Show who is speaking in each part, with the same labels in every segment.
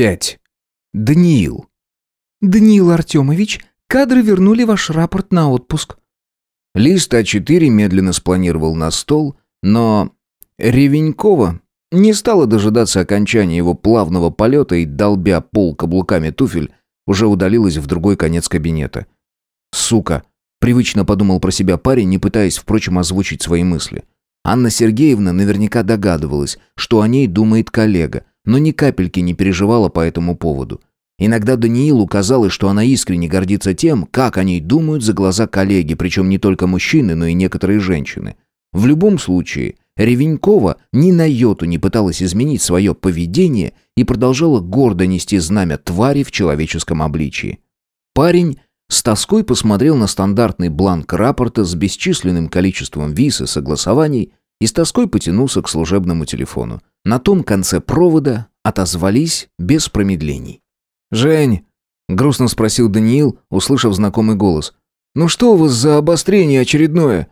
Speaker 1: 5. Даниил.
Speaker 2: «Даниил Артемович, кадры вернули ваш рапорт на отпуск».
Speaker 1: Лист А4 медленно спланировал на стол, но Ревенькова не стала дожидаться окончания его плавного полета и, долбя пол каблуками туфель, уже удалилась в другой конец кабинета. «Сука!» — привычно подумал про себя парень, не пытаясь, впрочем, озвучить свои мысли. Анна Сергеевна наверняка догадывалась, что о ней думает коллега, но ни капельки не переживала по этому поводу. Иногда Даниилу казалось, что она искренне гордится тем, как о ней думают за глаза коллеги, причем не только мужчины, но и некоторые женщины. В любом случае, Ревенькова ни на йоту не пыталась изменить свое поведение и продолжала гордо нести знамя твари в человеческом обличии. Парень с тоской посмотрел на стандартный бланк рапорта с бесчисленным количеством виз и согласований и с тоской потянулся к служебному телефону. На том конце провода отозвались без промедлений. «Жень», — грустно спросил Даниил, услышав знакомый голос, «ну что у вас за обострение очередное?»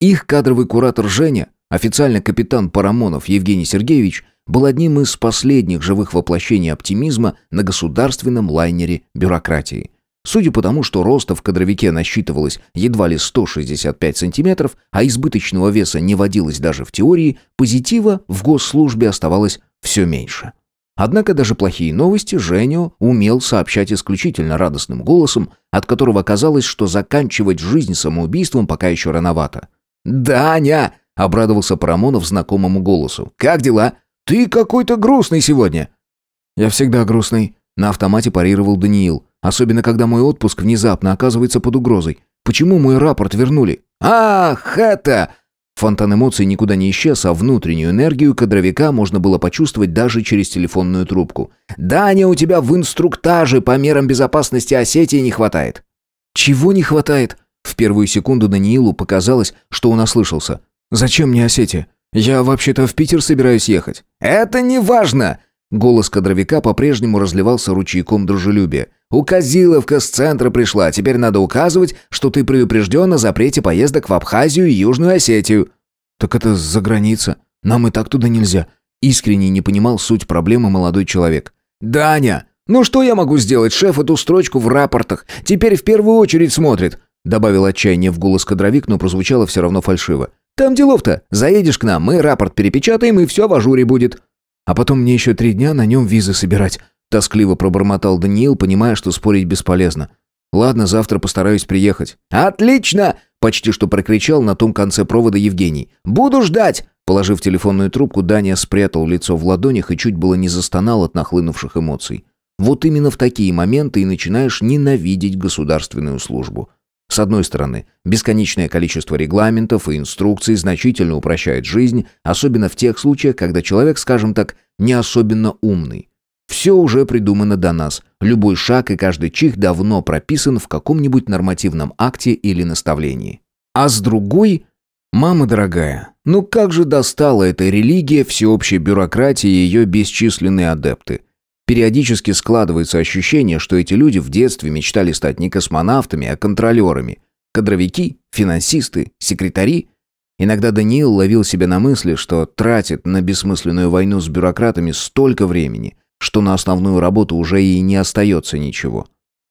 Speaker 1: Их кадровый куратор Женя, официально капитан Парамонов Евгений Сергеевич, был одним из последних живых воплощений оптимизма на государственном лайнере бюрократии. Судя по тому, что роста в кадровике насчитывалось едва ли 165 сантиметров, а избыточного веса не водилось даже в теории, позитива в госслужбе оставалось все меньше. Однако даже плохие новости Женю умел сообщать исключительно радостным голосом, от которого казалось, что заканчивать жизнь самоубийством пока еще рановато. «Даня!» — обрадовался Парамонов знакомому голосу. «Как дела? Ты какой-то грустный сегодня!» «Я всегда грустный», — на автомате парировал Даниил. Особенно, когда мой отпуск внезапно оказывается под угрозой. Почему мой рапорт вернули? Ах, это... Фонтан эмоций никуда не исчез, а внутреннюю энергию кадровика можно было почувствовать даже через телефонную трубку. «Даня, у тебя в инструктаже по мерам безопасности Осетии не хватает». «Чего не хватает?» В первую секунду Даниилу показалось, что он ослышался. «Зачем мне Осетия? Я вообще-то в Питер собираюсь ехать». «Это не важно!» Голос кадровика по-прежнему разливался ручейком дружелюбия. «Указиловка с центра пришла. Теперь надо указывать, что ты предупрежден о запрете поездок в Абхазию и Южную Осетию». «Так это за граница. Нам и так туда нельзя». Искренне не понимал суть проблемы молодой человек. «Даня, ну что я могу сделать? Шеф эту строчку в рапортах теперь в первую очередь смотрит», добавил отчаяние в голос кадровик, но прозвучало все равно фальшиво. «Там делов-то. Заедешь к нам, мы рапорт перепечатаем, и все в ажуре будет». «А потом мне еще три дня на нем визы собирать», Тоскливо пробормотал Даниил, понимая, что спорить бесполезно. «Ладно, завтра постараюсь приехать». «Отлично!» — почти что прокричал на том конце провода Евгений. «Буду ждать!» Положив телефонную трубку, Даня спрятал лицо в ладонях и чуть было не застонал от нахлынувших эмоций. Вот именно в такие моменты и начинаешь ненавидеть государственную службу. С одной стороны, бесконечное количество регламентов и инструкций значительно упрощает жизнь, особенно в тех случаях, когда человек, скажем так, не особенно умный. Все уже придумано до нас. Любой шаг и каждый чих давно прописан в каком-нибудь нормативном акте или наставлении. А с другой... Мама дорогая, ну как же достала эта религия всеобщей бюрократии и ее бесчисленные адепты? Периодически складывается ощущение, что эти люди в детстве мечтали стать не космонавтами, а контролерами. Кадровики, финансисты, секретари. Иногда Даниил ловил себя на мысли, что тратит на бессмысленную войну с бюрократами столько времени – что на основную работу уже и не остается ничего.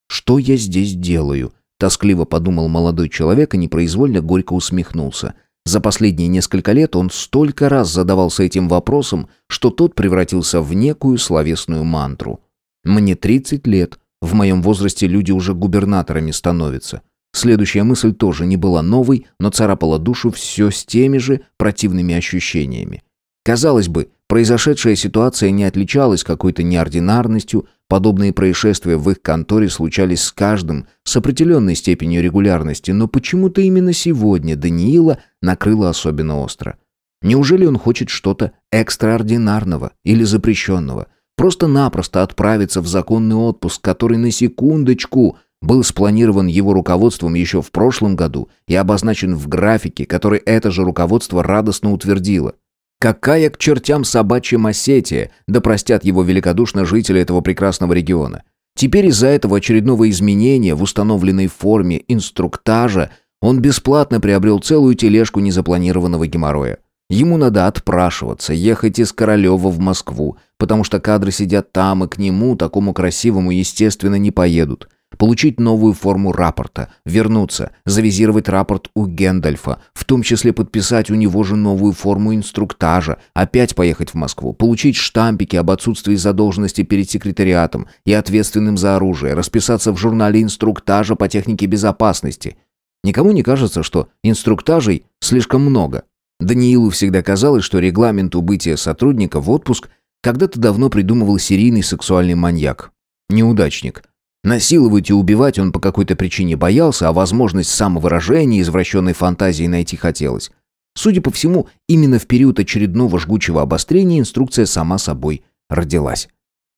Speaker 1: «Что я здесь делаю?» – тоскливо подумал молодой человек и непроизвольно горько усмехнулся. За последние несколько лет он столько раз задавался этим вопросом, что тот превратился в некую словесную мантру. «Мне 30 лет. В моем возрасте люди уже губернаторами становятся». Следующая мысль тоже не была новой, но царапала душу все с теми же противными ощущениями. Казалось бы, произошедшая ситуация не отличалась какой-то неординарностью, подобные происшествия в их конторе случались с каждым с определенной степенью регулярности, но почему-то именно сегодня Даниила накрыло особенно остро. Неужели он хочет что-то экстраординарного или запрещенного? Просто-напросто отправиться в законный отпуск, который на секундочку был спланирован его руководством еще в прошлом году и обозначен в графике, который это же руководство радостно утвердило. Какая к чертям собачья Осетия, да простят его великодушно жители этого прекрасного региона. Теперь из-за этого очередного изменения в установленной форме инструктажа он бесплатно приобрел целую тележку незапланированного геморроя. Ему надо отпрашиваться, ехать из Королева в Москву, потому что кадры сидят там, и к нему, такому красивому, естественно, не поедут. Получить новую форму рапорта, вернуться, завизировать рапорт у Гендальфа, в том числе подписать у него же новую форму инструктажа, опять поехать в Москву, получить штампики об отсутствии задолженности перед секретариатом и ответственным за оружие, расписаться в журнале инструктажа по технике безопасности. Никому не кажется, что инструктажей слишком много. Даниилу всегда казалось, что регламент убытия сотрудника в отпуск когда-то давно придумывал серийный сексуальный маньяк. Неудачник. Насиловать и убивать он по какой-то причине боялся, а возможность самовыражения извращенной фантазии найти хотелось. Судя по всему, именно в период очередного жгучего обострения инструкция сама собой родилась.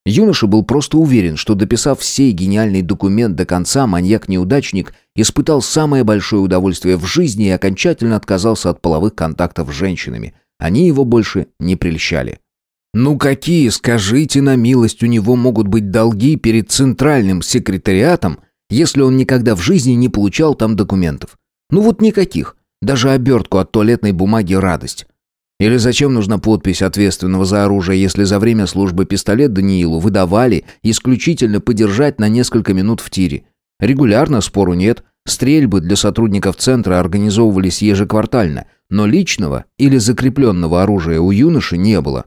Speaker 1: Юноша был просто уверен, что дописав сей гениальный документ до конца, маньяк-неудачник испытал самое большое удовольствие в жизни и окончательно отказался от половых контактов с женщинами. Они его больше не прельщали. Ну какие, скажите на милость, у него могут быть долги перед центральным секретариатом, если он никогда в жизни не получал там документов? Ну вот никаких. Даже обертку от туалетной бумаги радость. Или зачем нужна подпись ответственного за оружие, если за время службы пистолет Даниилу выдавали исключительно подержать на несколько минут в тире? Регулярно, спору нет. Стрельбы для сотрудников центра организовывались ежеквартально, но личного или закрепленного оружия у юноши не было.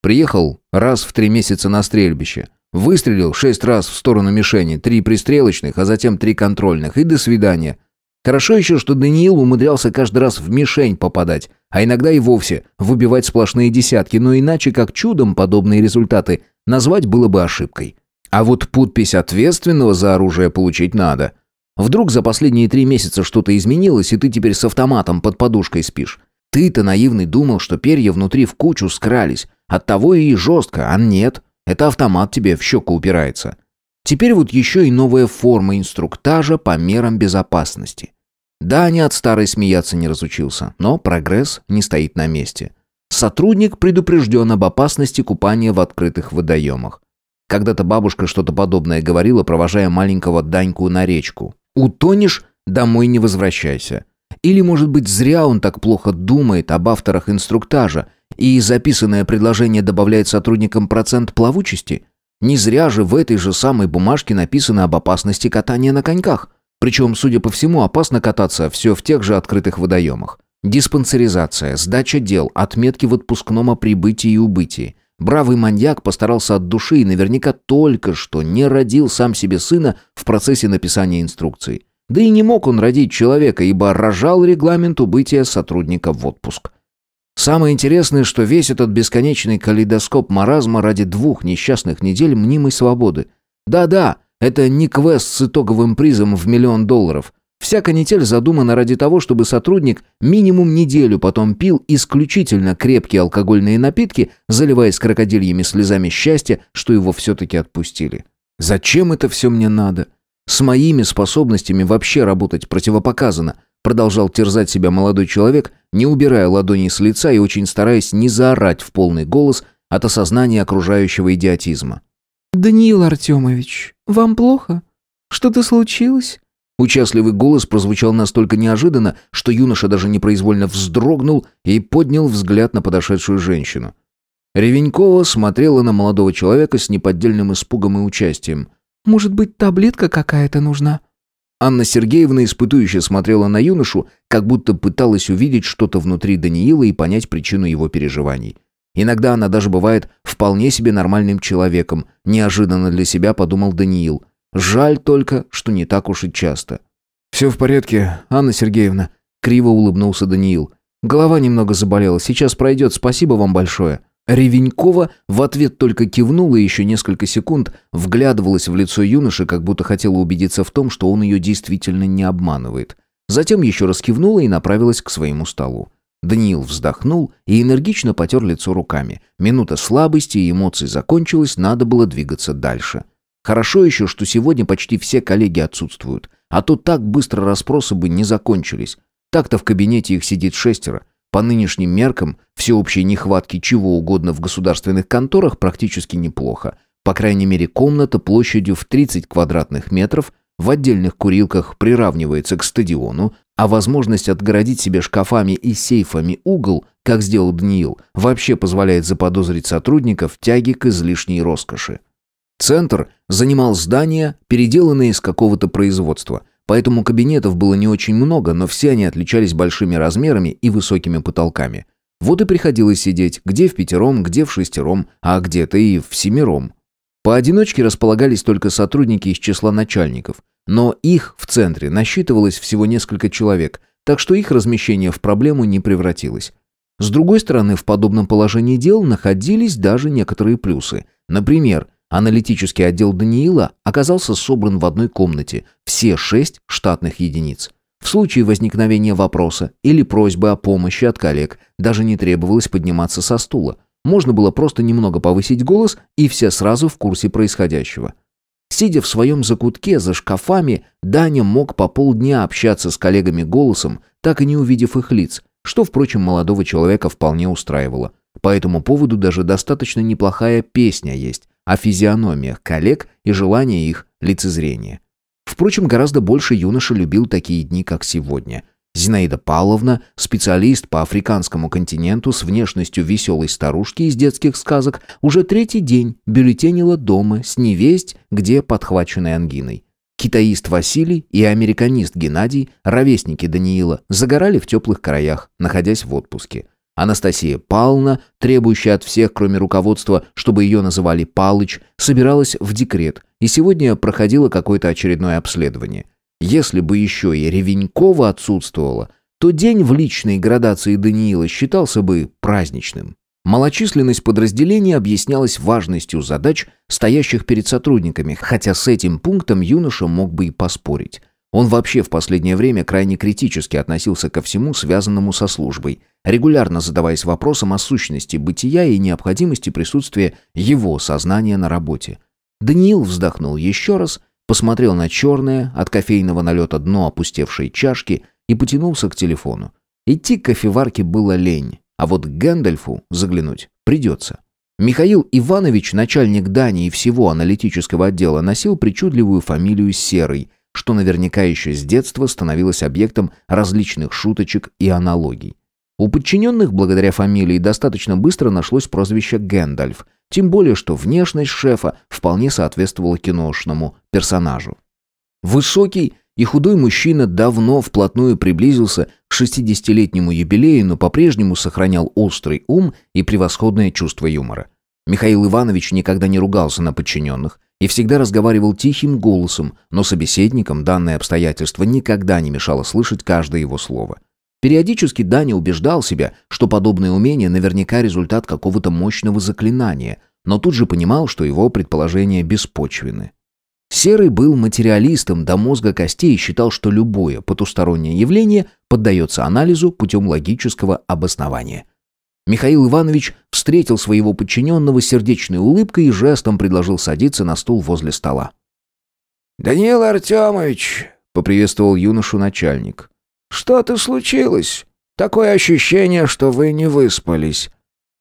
Speaker 1: Приехал раз в три месяца на стрельбище. Выстрелил шесть раз в сторону мишени, три пристрелочных, а затем три контрольных, и до свидания. Хорошо еще, что Даниил умудрялся каждый раз в мишень попадать, а иногда и вовсе выбивать сплошные десятки, но иначе как чудом подобные результаты назвать было бы ошибкой. А вот подпись ответственного за оружие получить надо. Вдруг за последние три месяца что-то изменилось, и ты теперь с автоматом под подушкой спишь. Ты-то наивный думал, что перья внутри в кучу скрались, Оттого и жестко, а нет, это автомат тебе в щеку упирается. Теперь вот еще и новая форма инструктажа по мерам безопасности. Да, не от старой смеяться не разучился, но прогресс не стоит на месте. Сотрудник предупрежден об опасности купания в открытых водоемах. Когда-то бабушка что-то подобное говорила, провожая маленького Даньку на речку. «Утонешь, домой не возвращайся». Или, может быть, зря он так плохо думает об авторах инструктажа, и записанное предложение добавляет сотрудникам процент плавучести? Не зря же в этой же самой бумажке написано об опасности катания на коньках. Причем, судя по всему, опасно кататься все в тех же открытых водоемах. Диспансеризация, сдача дел, отметки в отпускном о прибытии и убытии. Бравый маньяк постарался от души и наверняка только что не родил сам себе сына в процессе написания инструкции. Да и не мог он родить человека, ибо рожал регламент убытия сотрудника в отпуск. Самое интересное, что весь этот бесконечный калейдоскоп маразма ради двух несчастных недель мнимой свободы. Да-да, это не квест с итоговым призом в миллион долларов. Вся канитель задумана ради того, чтобы сотрудник минимум неделю потом пил исключительно крепкие алкогольные напитки, заливаясь крокодильями слезами счастья, что его все-таки отпустили. Зачем это все мне надо? С моими способностями вообще работать противопоказано – Продолжал терзать себя молодой человек, не убирая ладони с лица и очень стараясь не заорать в полный голос от осознания окружающего идиотизма.
Speaker 2: «Даниил Артемович, вам плохо? Что-то случилось?»
Speaker 1: Участливый голос прозвучал настолько неожиданно, что юноша даже непроизвольно вздрогнул и поднял взгляд на подошедшую женщину. Ревенькова смотрела на молодого человека с неподдельным испугом и участием.
Speaker 2: «Может быть, таблетка какая-то нужна?»
Speaker 1: Анна Сергеевна испытующе смотрела на юношу, как будто пыталась увидеть что-то внутри Даниила и понять причину его переживаний. Иногда она даже бывает вполне себе нормальным человеком, неожиданно для себя подумал Даниил. Жаль только, что не так уж и часто. «Все в порядке, Анна Сергеевна», — криво улыбнулся Даниил. «Голова немного заболела, сейчас пройдет, спасибо вам большое». Ревенькова в ответ только кивнула и еще несколько секунд вглядывалась в лицо юноши, как будто хотела убедиться в том, что он ее действительно не обманывает. Затем еще раз кивнула и направилась к своему столу. Даниил вздохнул и энергично потер лицо руками. Минута слабости и эмоций закончилась, надо было двигаться дальше. Хорошо еще, что сегодня почти все коллеги отсутствуют, а то так быстро расспросы бы не закончились. Так-то в кабинете их сидит шестеро, по нынешним меркам, всеобщей нехватки чего угодно в государственных конторах практически неплохо. По крайней мере, комната площадью в 30 квадратных метров в отдельных курилках приравнивается к стадиону, а возможность отгородить себе шкафами и сейфами угол как сделал Даниил, вообще позволяет заподозрить сотрудников в тяге к излишней роскоши. Центр занимал здание, переделанное из какого-то производства, поэтому кабинетов было не очень много, но все они отличались большими размерами и высокими потолками. Вот и приходилось сидеть, где в пятером, где в шестером, а где-то и в семером. Поодиночке располагались только сотрудники из числа начальников, но их в центре насчитывалось всего несколько человек, так что их размещение в проблему не превратилось. С другой стороны, в подобном положении дел находились даже некоторые плюсы. Например, аналитический отдел Даниила оказался собран в одной комнате, все шесть штатных единиц. В случае возникновения вопроса или просьбы о помощи от коллег даже не требовалось подниматься со стула. Можно было просто немного повысить голос, и все сразу в курсе происходящего. Сидя в своем закутке за шкафами, Даня мог по полдня общаться с коллегами голосом, так и не увидев их лиц, что, впрочем, молодого человека вполне устраивало. По этому поводу даже достаточно неплохая песня есть о физиономиях коллег и желании их лицезрения. Впрочем, гораздо больше юноша любил такие дни, как сегодня – Зинаида Павловна, специалист по африканскому континенту с внешностью веселой старушки из детских сказок, уже третий день бюллетенила дома с невесть, где подхваченной ангиной. Китаист Василий и американист Геннадий, ровесники Даниила, загорали в теплых краях, находясь в отпуске. Анастасия Павловна, требующая от всех, кроме руководства, чтобы ее называли Палыч, собиралась в декрет и сегодня проходила какое-то очередное обследование – если бы еще и Ревенькова отсутствовала, то день в личной градации Даниила считался бы праздничным. Малочисленность подразделения объяснялась важностью задач, стоящих перед сотрудниками, хотя с этим пунктом юноша мог бы и поспорить. Он вообще в последнее время крайне критически относился ко всему, связанному со службой, регулярно задаваясь вопросом о сущности бытия и необходимости присутствия его сознания на работе. Даниил вздохнул еще раз посмотрел на черное, от кофейного налета дно опустевшей чашки и потянулся к телефону. Идти к кофеварке было лень, а вот к Гэндальфу заглянуть придется. Михаил Иванович, начальник Дани и всего аналитического отдела, носил причудливую фамилию Серый, что наверняка еще с детства становилось объектом различных шуточек и аналогий. У подчиненных, благодаря фамилии, достаточно быстро нашлось прозвище Гэндальф, тем более, что внешность шефа вполне соответствовала киношному персонажу. Высокий и худой мужчина давно вплотную приблизился к 60-летнему юбилею, но по-прежнему сохранял острый ум и превосходное чувство юмора. Михаил Иванович никогда не ругался на подчиненных и всегда разговаривал тихим голосом, но собеседникам данное обстоятельство никогда не мешало слышать каждое его слово. Периодически Даня убеждал себя, что подобное умение наверняка результат какого-то мощного заклинания, но тут же понимал, что его предположения беспочвены. Серый был материалистом до мозга костей и считал, что любое потустороннее явление поддается анализу путем логического обоснования. Михаил Иванович встретил своего подчиненного сердечной улыбкой и жестом предложил садиться на стул возле стола.
Speaker 3: «Даниил Артемович», — поприветствовал юношу начальник, «Что-то случилось? Такое ощущение, что вы не выспались».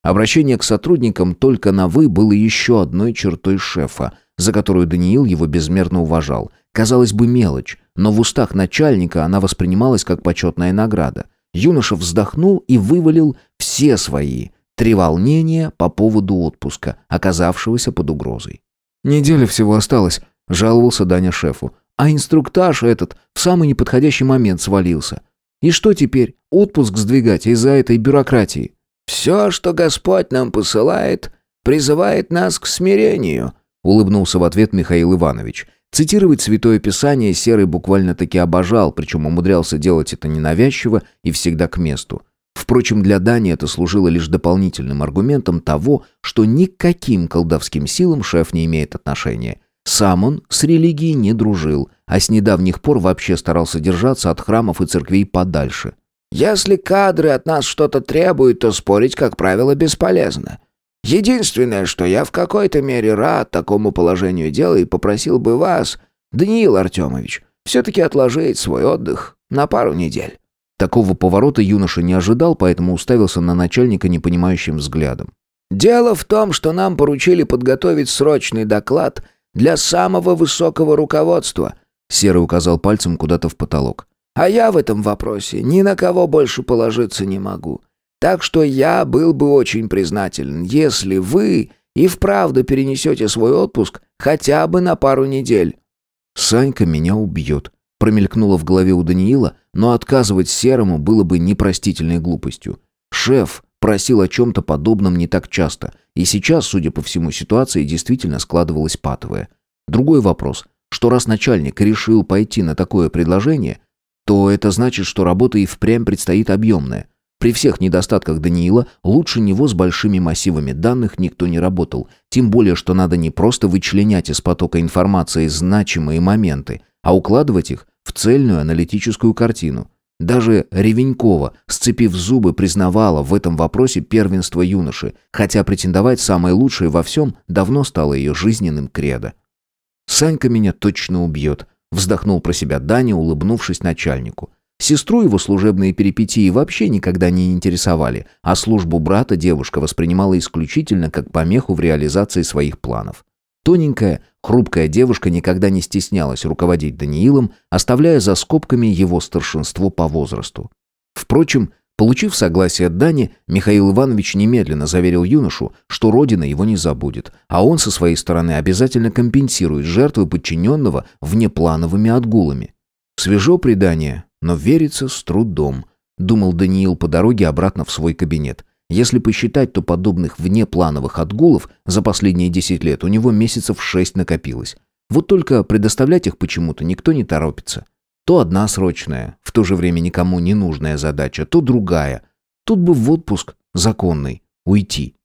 Speaker 1: Обращение к сотрудникам только на «вы» было еще одной чертой шефа, за которую Даниил его безмерно уважал. Казалось бы, мелочь, но в устах начальника она воспринималась как почетная награда. Юноша вздохнул и вывалил все свои три волнения по поводу отпуска, оказавшегося под угрозой. «Неделя всего осталось», — жаловался Даня шефу. А инструктаж этот в самый неподходящий момент свалился. И что теперь, отпуск сдвигать из-за этой бюрократии?
Speaker 3: «Все, что Господь нам посылает, призывает нас к смирению»,
Speaker 1: улыбнулся в ответ Михаил Иванович. Цитировать Святое Писание Серый буквально-таки обожал, причем умудрялся делать это ненавязчиво и всегда к месту. Впрочем, для Дани это служило лишь дополнительным аргументом того, что никаким колдовским силам шеф не имеет отношения – сам он с религией не дружил, а с недавних пор вообще старался держаться от храмов и церквей подальше.
Speaker 3: «Если кадры от нас что-то требуют, то спорить, как правило, бесполезно. Единственное, что я в какой-то мере рад такому положению дела и попросил бы вас, Даниил Артемович, все-таки отложить свой отдых на пару недель».
Speaker 1: Такого поворота юноша не ожидал, поэтому уставился на начальника непонимающим взглядом.
Speaker 3: «Дело в том, что нам поручили подготовить срочный доклад – для самого высокого руководства», —
Speaker 1: Серый указал пальцем куда-то в потолок.
Speaker 3: «А я в этом вопросе ни на кого больше положиться не могу. Так что я был бы очень признателен, если вы и вправду перенесете свой отпуск хотя бы на пару недель».
Speaker 1: «Санька меня убьет», — промелькнуло в голове у Даниила, но отказывать Серому было бы непростительной глупостью. Шеф просил о чем-то подобном не так часто, и сейчас, судя по всему, ситуация действительно складывалась патовая. Другой вопрос, что раз начальник решил пойти на такое предложение, то это значит, что работа и впрямь предстоит объемная. При всех недостатках Даниила лучше него с большими массивами данных никто не работал, тем более, что надо не просто вычленять из потока информации значимые моменты, а укладывать их в цельную аналитическую картину. Даже Ревенькова, сцепив зубы, признавала в этом вопросе первенство юноши, хотя претендовать самое лучшее во всем давно стало ее жизненным кредо. «Санька меня точно убьет», — вздохнул про себя Даня, улыбнувшись начальнику. Сестру его служебные перипетии вообще никогда не интересовали, а службу брата девушка воспринимала исключительно как помеху в реализации своих планов. Тоненькая, хрупкая девушка никогда не стеснялась руководить Даниилом, оставляя за скобками его старшинство по возрасту. Впрочем, получив согласие Дани, Михаил Иванович немедленно заверил юношу, что родина его не забудет, а он со своей стороны обязательно компенсирует жертвы подчиненного внеплановыми отгулами. Свежо предание, но верится с трудом, думал Даниил по дороге обратно в свой кабинет. Если посчитать, то подобных внеплановых отгулов за последние 10 лет у него месяцев 6 накопилось. Вот только предоставлять их почему-то никто не торопится. То одна срочная, в то же время никому не нужная задача, то другая. Тут бы в отпуск законный уйти.